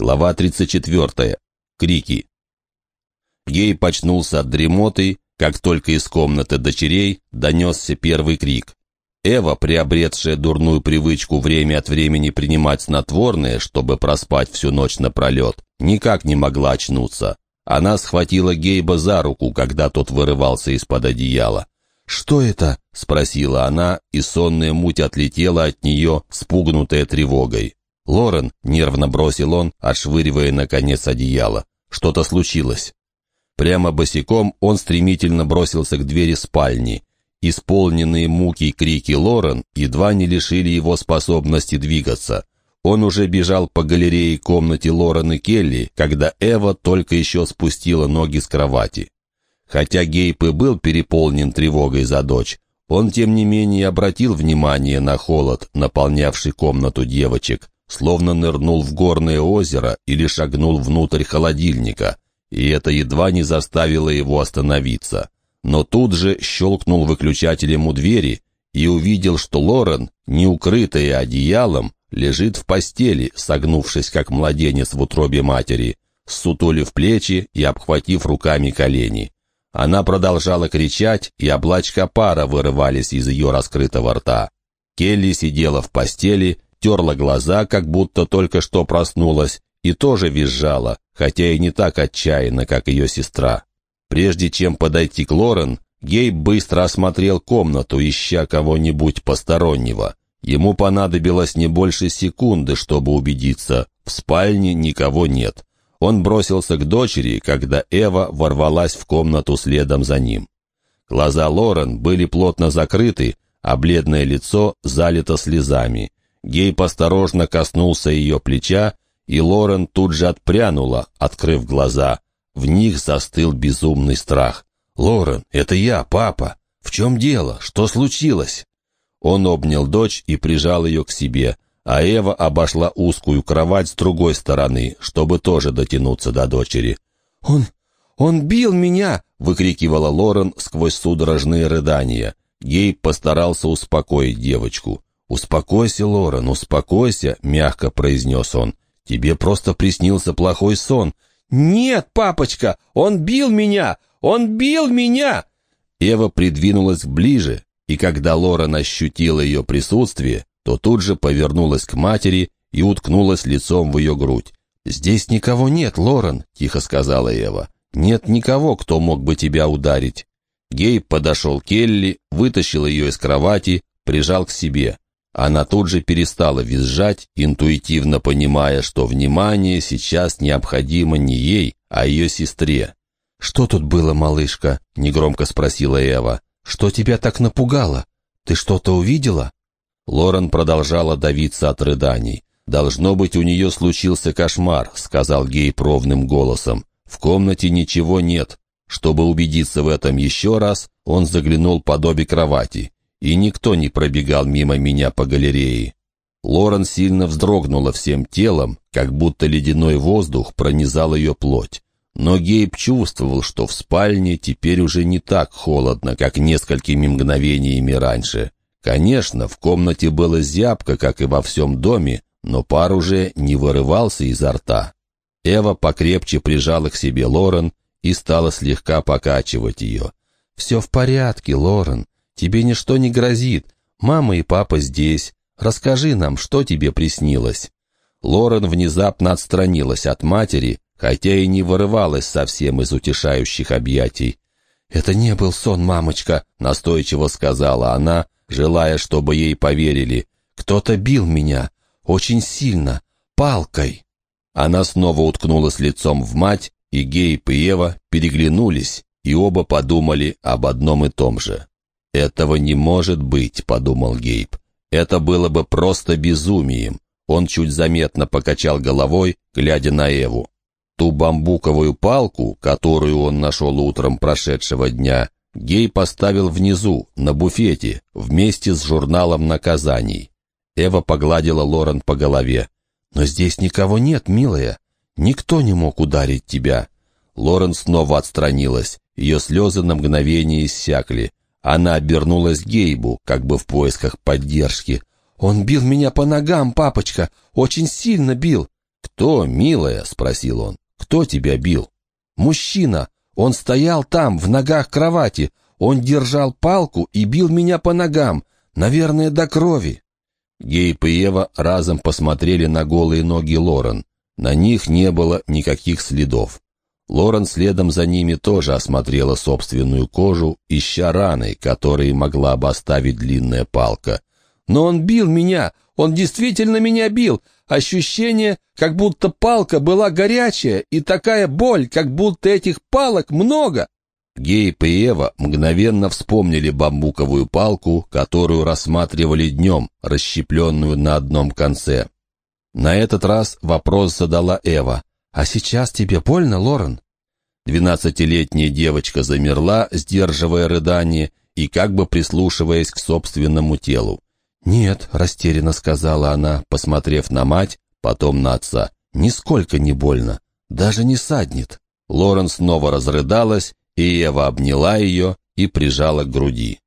Глава 34. Крики. Гей почнулся от дремоты, как только из комнаты дочерей донесся первый крик. Эва, приобретшая дурную привычку время от времени принимать снотворное, чтобы проспать всю ночь напролет, никак не могла очнуться. Она схватила Гейба за руку, когда тот вырывался из-под одеяла. «Что это?» — спросила она, и сонная муть отлетела от нее, спугнутая тревогой. «Лорен», — нервно бросил он, отшвыривая, наконец, одеяло. «Что-то случилось». Прямо босиком он стремительно бросился к двери спальни. Исполненные муки и крики Лорен едва не лишили его способности двигаться. Он уже бежал по галерее комнате Лорен и Келли, когда Эва только еще спустила ноги с кровати. Хотя Гейп и был переполнен тревогой за дочь, он, тем не менее, обратил внимание на холод, наполнявший комнату девочек, словно нырнул в горное озеро или шагнул внутрь холодильника, и это едва не заставило его остановиться. Но тут же щелкнул выключателем у двери и увидел, что Лорен, не укрытая одеялом, лежит в постели, согнувшись как младенец в утробе матери, сутулив плечи и обхватив руками колени. Она продолжала кричать, и облачка пара вырывались из ее раскрытого рта. Келли сидела в постели терла глаза, как будто только что проснулась, и тоже визжала, хотя и не так отчаянно, как ее сестра. Прежде чем подойти к Лорен, Гейб быстро осмотрел комнату, ища кого-нибудь постороннего. Ему понадобилось не больше секунды, чтобы убедиться, в спальне никого нет. Он бросился к дочери, когда Эва ворвалась в комнату следом за ним. Глаза Лорен были плотно закрыты, а бледное лицо залито слезами. Гейб осторожно коснулся ее плеча, и Лорен тут же отпрянула, открыв глаза. В них застыл безумный страх. «Лорен, это я, папа! В чем дело? Что случилось?» Он обнял дочь и прижал ее к себе, а Эва обошла узкую кровать с другой стороны, чтобы тоже дотянуться до дочери. «Он... он бил меня!» — выкрикивала Лорен сквозь судорожные рыдания. Гейб постарался успокоить девочку. «Успокойся, Лорен, успокойся», — мягко произнес он. «Тебе просто приснился плохой сон». «Нет, папочка, он бил меня! Он бил меня!» Эва придвинулась ближе, и когда Лорен ощутила ее присутствие, то тут же повернулась к матери и уткнулась лицом в ее грудь. «Здесь никого нет, Лорен», — тихо сказала Эва. «Нет никого, кто мог бы тебя ударить». Гей подошел к Келли, вытащил ее из кровати, прижал к себе. Она тут же перестала визжать, интуитивно понимая, что внимание сейчас необходимо не ей, а ее сестре. «Что тут было, малышка?» — негромко спросила Эва. «Что тебя так напугало? Ты что-то увидела?» Лорен продолжала давиться от рыданий. «Должно быть, у нее случился кошмар», — сказал Гей ровным голосом. «В комнате ничего нет». Чтобы убедиться в этом еще раз, он заглянул под обе кровати и никто не пробегал мимо меня по галерее. Лорен сильно вздрогнула всем телом, как будто ледяной воздух пронизал ее плоть. Но Гейб чувствовал, что в спальне теперь уже не так холодно, как несколькими мгновениями раньше. Конечно, в комнате было зябко, как и во всем доме, но пар уже не вырывался изо рта. Эва покрепче прижала к себе Лорен и стала слегка покачивать ее. «Все в порядке, Лорен. Тебе ничто не грозит. Мама и папа здесь. Расскажи нам, что тебе приснилось». Лорен внезапно отстранилась от матери, хотя и не вырывалась совсем из утешающих объятий. «Это не был сон, мамочка», — настойчиво сказала она, желая, чтобы ей поверили. «Кто-то бил меня. Очень сильно. Палкой». Она снова уткнулась лицом в мать, и Гейб и Ева переглянулись, и оба подумали об одном и том же. «Этого не может быть», — подумал Гейб. «Это было бы просто безумием». Он чуть заметно покачал головой, глядя на Эву. Ту бамбуковую палку, которую он нашел утром прошедшего дня, Гей поставил внизу, на буфете, вместе с журналом наказаний. Эва погладила Лорен по голове. «Но здесь никого нет, милая. Никто не мог ударить тебя». Лорен снова отстранилась. Ее слезы на мгновение иссякли. Она обернулась к Гейбу, как бы в поисках поддержки. «Он бил меня по ногам, папочка! Очень сильно бил!» «Кто, милая?» — спросил он. «Кто тебя бил?» «Мужчина. Он стоял там, в ногах кровати. Он держал палку и бил меня по ногам. Наверное, до крови». Гейб и Ева разом посмотрели на голые ноги Лорен. На них не было никаких следов. Лорен следом за ними тоже осмотрела собственную кожу, ища раны, которые могла бы оставить длинная палка. «Но он бил меня! Он действительно меня бил! Ощущение, как будто палка была горячая, и такая боль, как будто этих палок много!» Гейб и Ева мгновенно вспомнили бамбуковую палку, которую рассматривали днем, расщепленную на одном конце. На этот раз вопрос задала Эва. «А сейчас тебе больно, Лорен?» Двенадцатилетняя девочка замерла, сдерживая рыдание и как бы прислушиваясь к собственному телу. «Нет», — растерянно сказала она, посмотрев на мать, потом на отца. «Нисколько не больно. Даже не саднет». Лорен снова разрыдалась, и Ева обняла ее и прижала к груди.